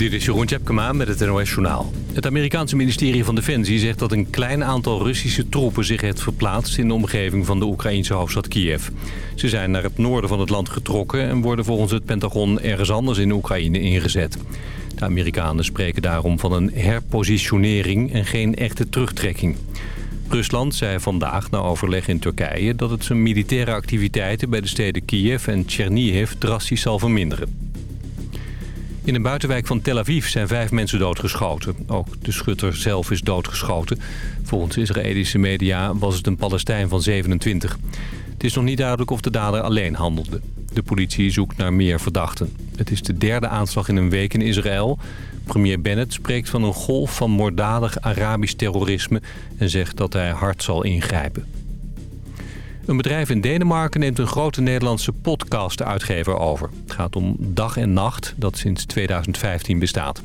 Dit is Jeroen Tjepkema met het NOS Journaal. Het Amerikaanse ministerie van Defensie zegt dat een klein aantal Russische troepen zich heeft verplaatst in de omgeving van de Oekraïnse hoofdstad Kiev. Ze zijn naar het noorden van het land getrokken en worden volgens het Pentagon ergens anders in Oekraïne ingezet. De Amerikanen spreken daarom van een herpositionering en geen echte terugtrekking. Rusland zei vandaag na overleg in Turkije dat het zijn militaire activiteiten bij de steden Kiev en Chernihiv drastisch zal verminderen. In een buitenwijk van Tel Aviv zijn vijf mensen doodgeschoten. Ook de schutter zelf is doodgeschoten. Volgens Israëlische media was het een Palestijn van 27. Het is nog niet duidelijk of de dader alleen handelde. De politie zoekt naar meer verdachten. Het is de derde aanslag in een week in Israël. Premier Bennett spreekt van een golf van moorddadig Arabisch terrorisme... en zegt dat hij hard zal ingrijpen. Een bedrijf in Denemarken neemt een grote Nederlandse podcast-uitgever over. Het gaat om Dag en Nacht, dat sinds 2015 bestaat.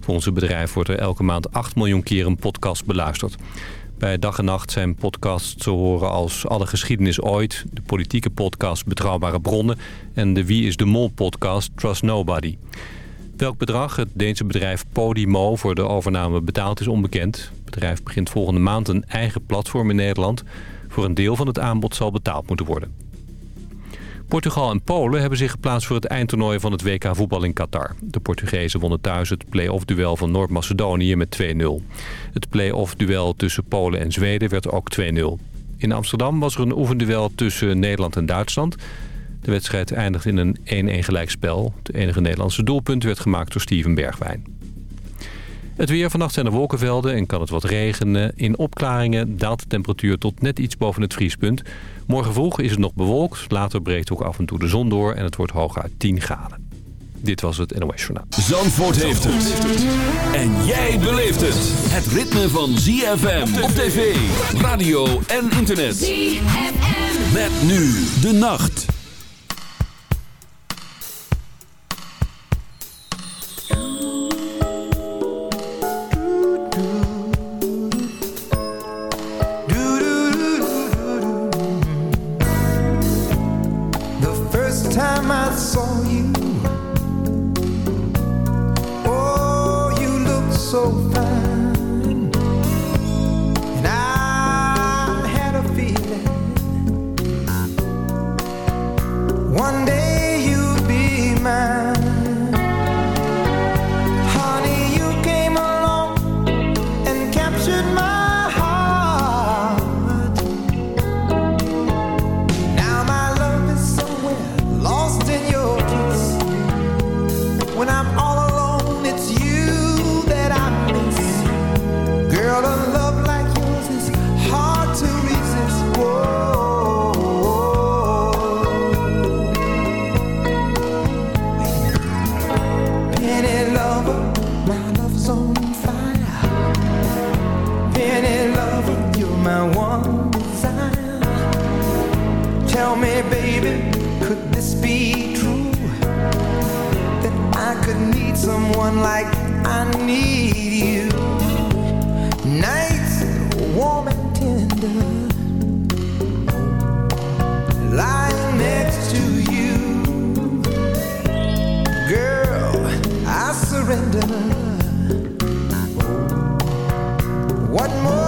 Volgens het bedrijf wordt er elke maand 8 miljoen keer een podcast beluisterd. Bij Dag en Nacht zijn podcasts te horen als Alle Geschiedenis Ooit... de politieke podcast Betrouwbare Bronnen... en de Wie is de Mol podcast Trust Nobody. Welk bedrag het Deense bedrijf Podimo voor de overname betaalt is onbekend. Het bedrijf begint volgende maand een eigen platform in Nederland... Voor een deel van het aanbod zal betaald moeten worden. Portugal en Polen hebben zich geplaatst voor het eindtoernooi van het WK voetbal in Qatar. De Portugezen wonnen thuis het play-off duel van Noord-Macedonië met 2-0. Het play-off duel tussen Polen en Zweden werd ook 2-0. In Amsterdam was er een oefenduel tussen Nederland en Duitsland. De wedstrijd eindigde in een 1-1 gelijkspel. Het enige Nederlandse doelpunt werd gemaakt door Steven Bergwijn. Het weer vannacht zijn er wolkenvelden en kan het wat regenen. In opklaringen daalt de temperatuur tot net iets boven het vriespunt. Morgen vroeg is het nog bewolkt. Later breekt ook af en toe de zon door en het wordt hooguit 10 graden. Dit was het NOS Journaal. Zandvoort heeft het. En jij beleeft het. Het ritme van ZFM op tv, radio en internet. ZFM. Met nu de nacht. surrender. One more.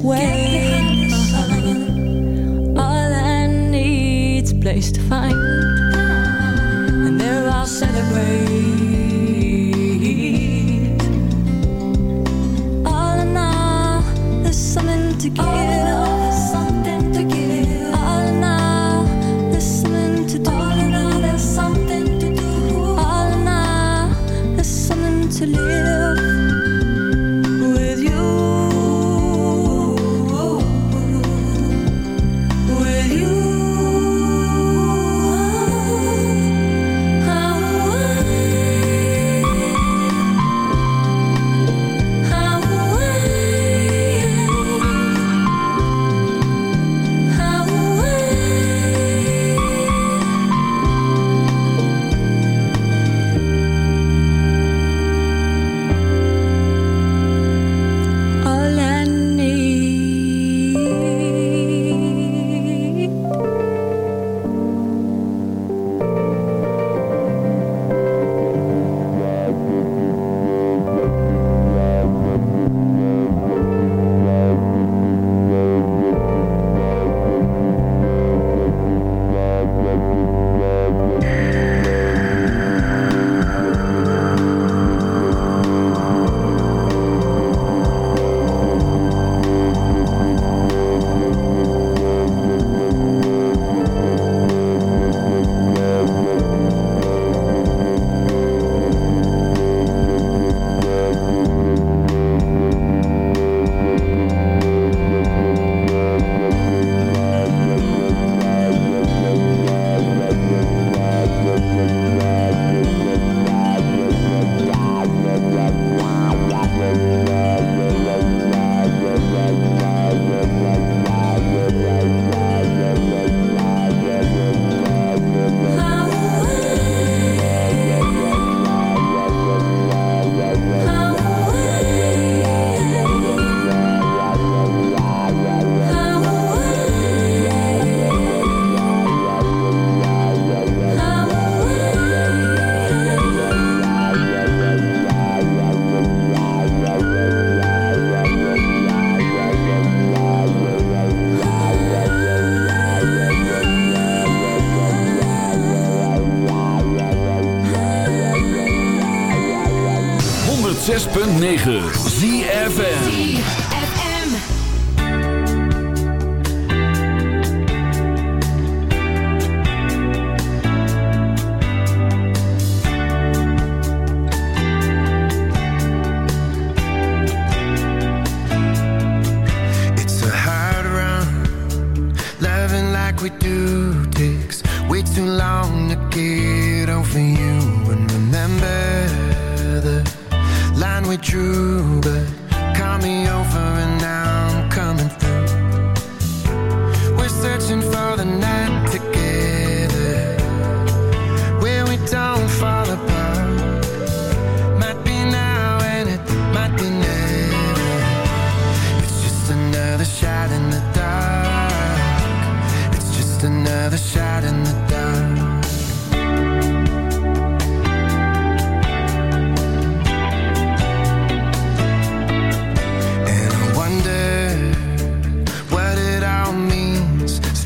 When All need's place to find, and. All in all, there's something to give.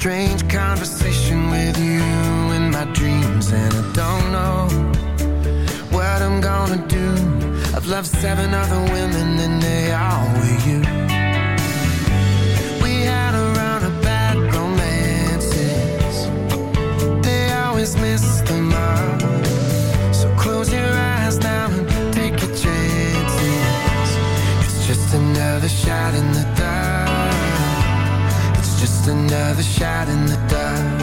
Strange conversation with you in my dreams And I don't know what I'm gonna do. I've loved seven other women and they all were you. We had a round of bad romances. They always miss the mark. So close your eyes now and take your chances. It's just another shot in the dark another shot in the dark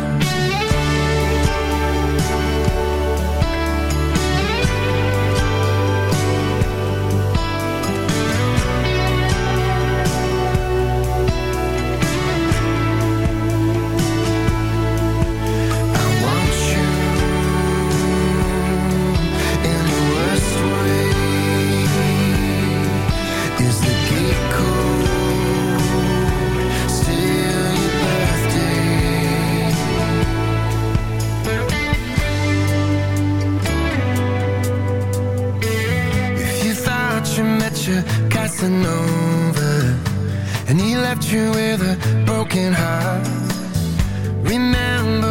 nothing over. And he left you with a broken heart. Remember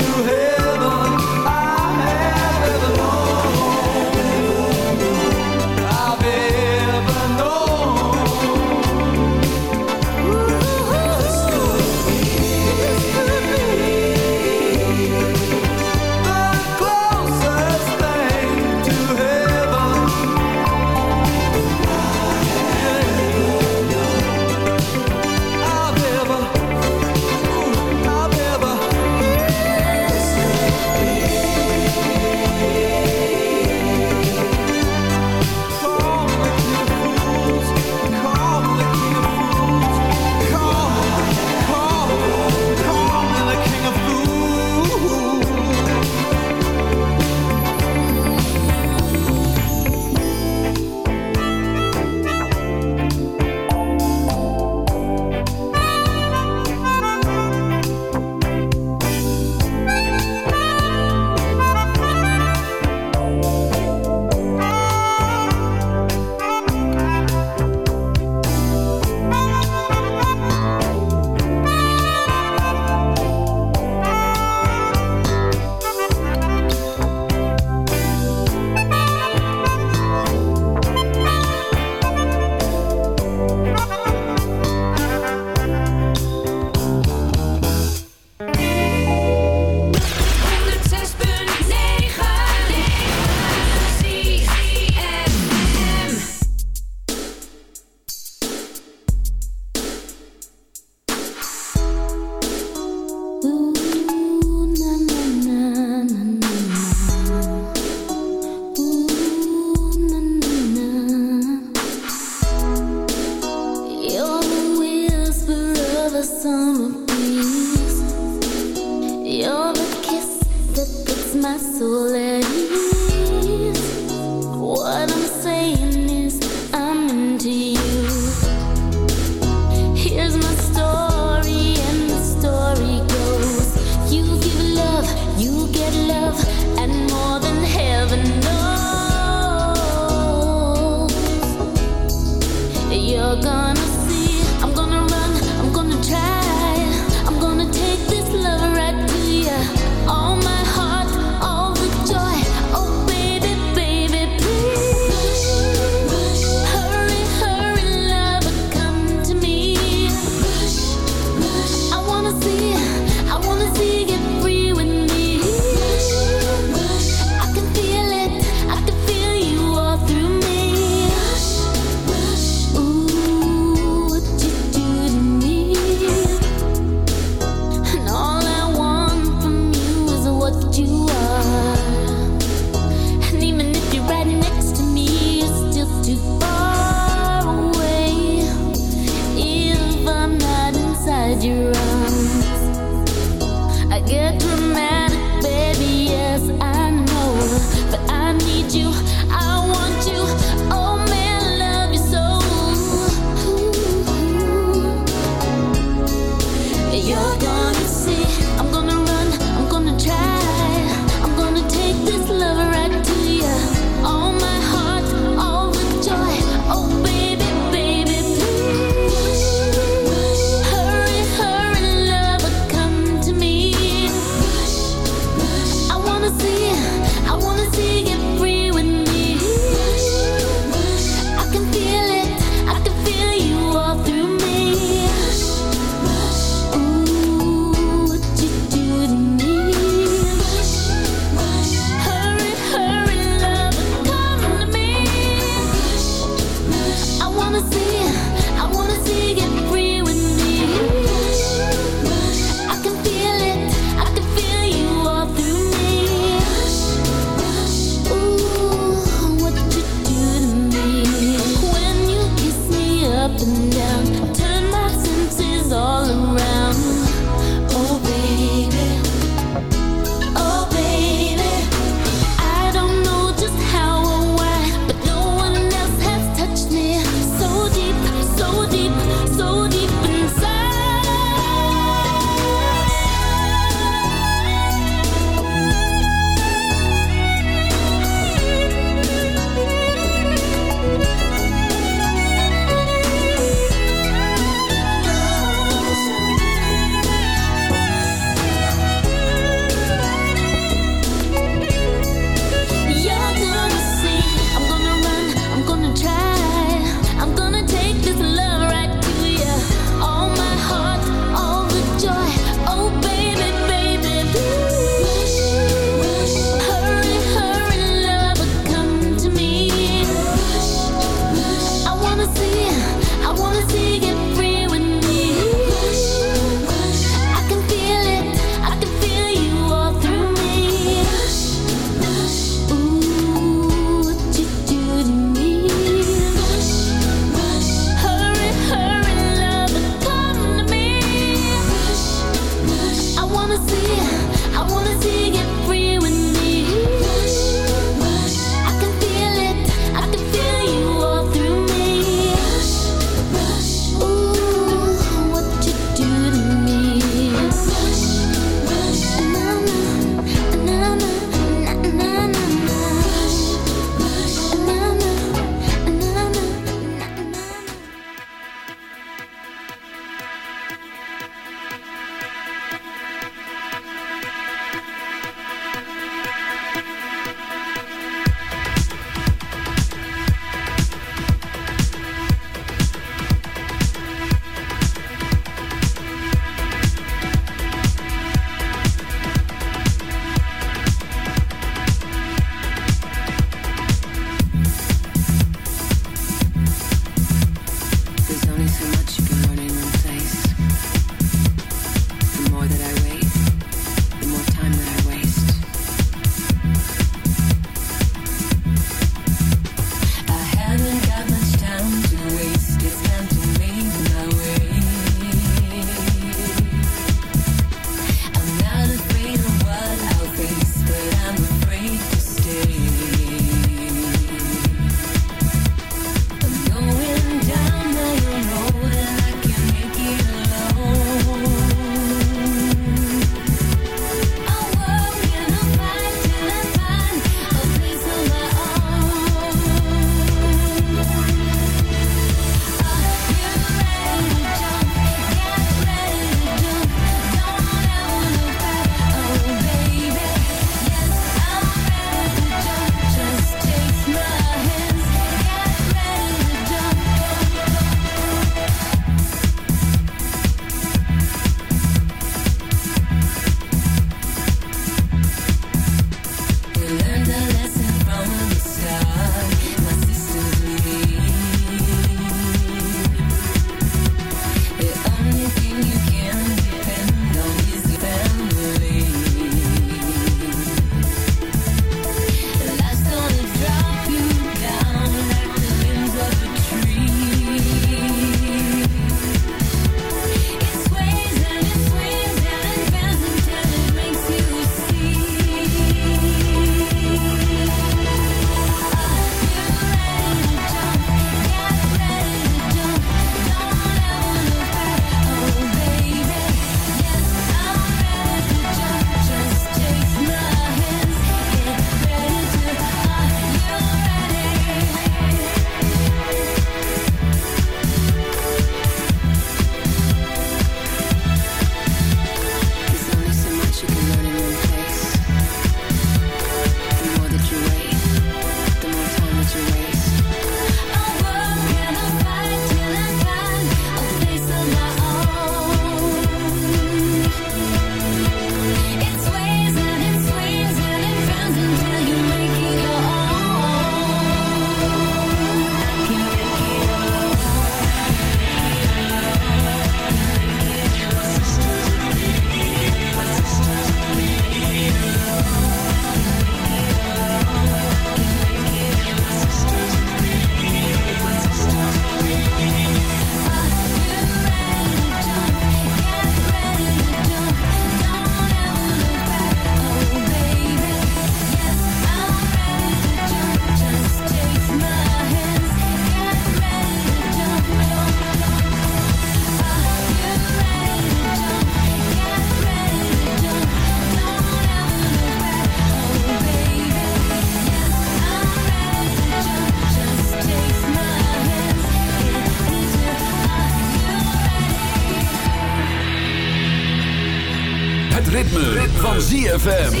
ZFM.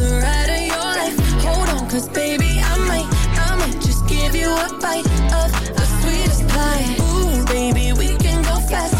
the ride of your life. Hold on, cause baby, I might, I might just give you a bite of the sweetest pie. Ooh, baby, we can go fast.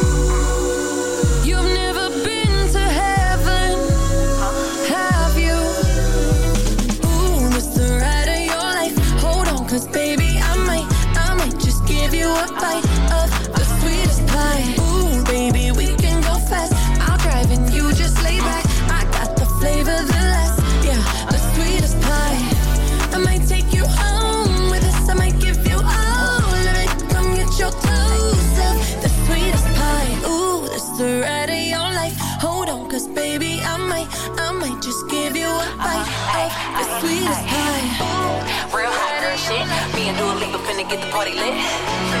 trying to get the party lit.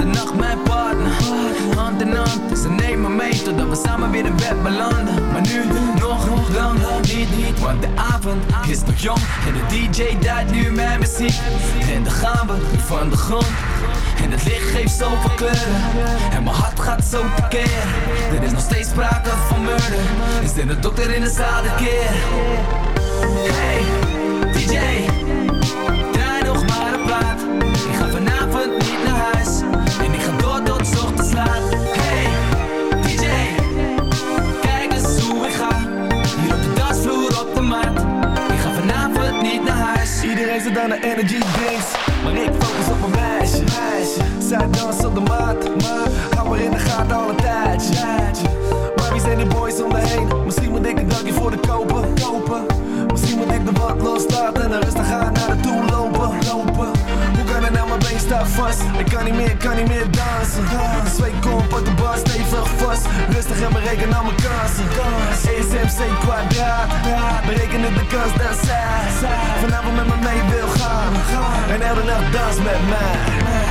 de nacht mijn partner. Hand in hand, ze nemen mee Totdat we samen weer in bed belanden. Maar nu nog lang niet, niet. Want de avond is nog jong En de DJ draait nu mijn muziek. En dan gaan we van de grond. En het licht geeft zoveel kleuren. En mijn hart gaat zo tekeer Er is nog steeds sprake van murder. Is er een dokter in de zaal keer? Hey, Iedereen zit aan de energy drinks Maar ik focus op mijn meisje. Zij danst op de maat Maar hou maar in de gaten al een tijdje Maar wie zijn die boys om me heen? Misschien moet ik een dankje voor de kopen, kopen. Misschien moet ik de wat loslaten En rustig aan naar de toe lopen. Mijn been staat vast. Ik kan niet meer, kan niet meer dansen. De zweet komt, pak de bar stevig vast. Rustig en bereken al mijn kansen. ESMC kwadraat. Berekenen de kans dat zij Vanavond met me mee wil gaan. En elke nacht dans met mij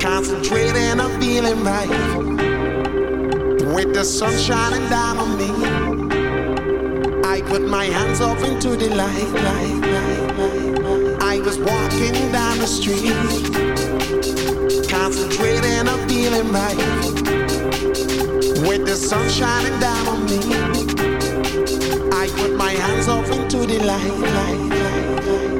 Concentrating, I'm feeling right. With the sun shining down on me, I put my hands up into the light. I was walking down the street. Concentrating, I'm feeling right. With the sun shining down on me, I put my hands up into the light.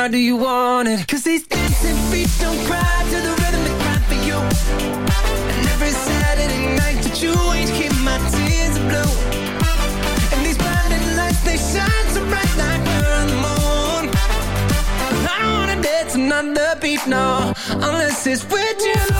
Now, do you want it? Cause these dancing feet don't cry to the rhythm they cry for you. And every Saturday night that you ain't keep my tears are blue. And these blinding lights, they shine so bright like we're on the moon. I don't wanna dance another beat, no Unless it's with you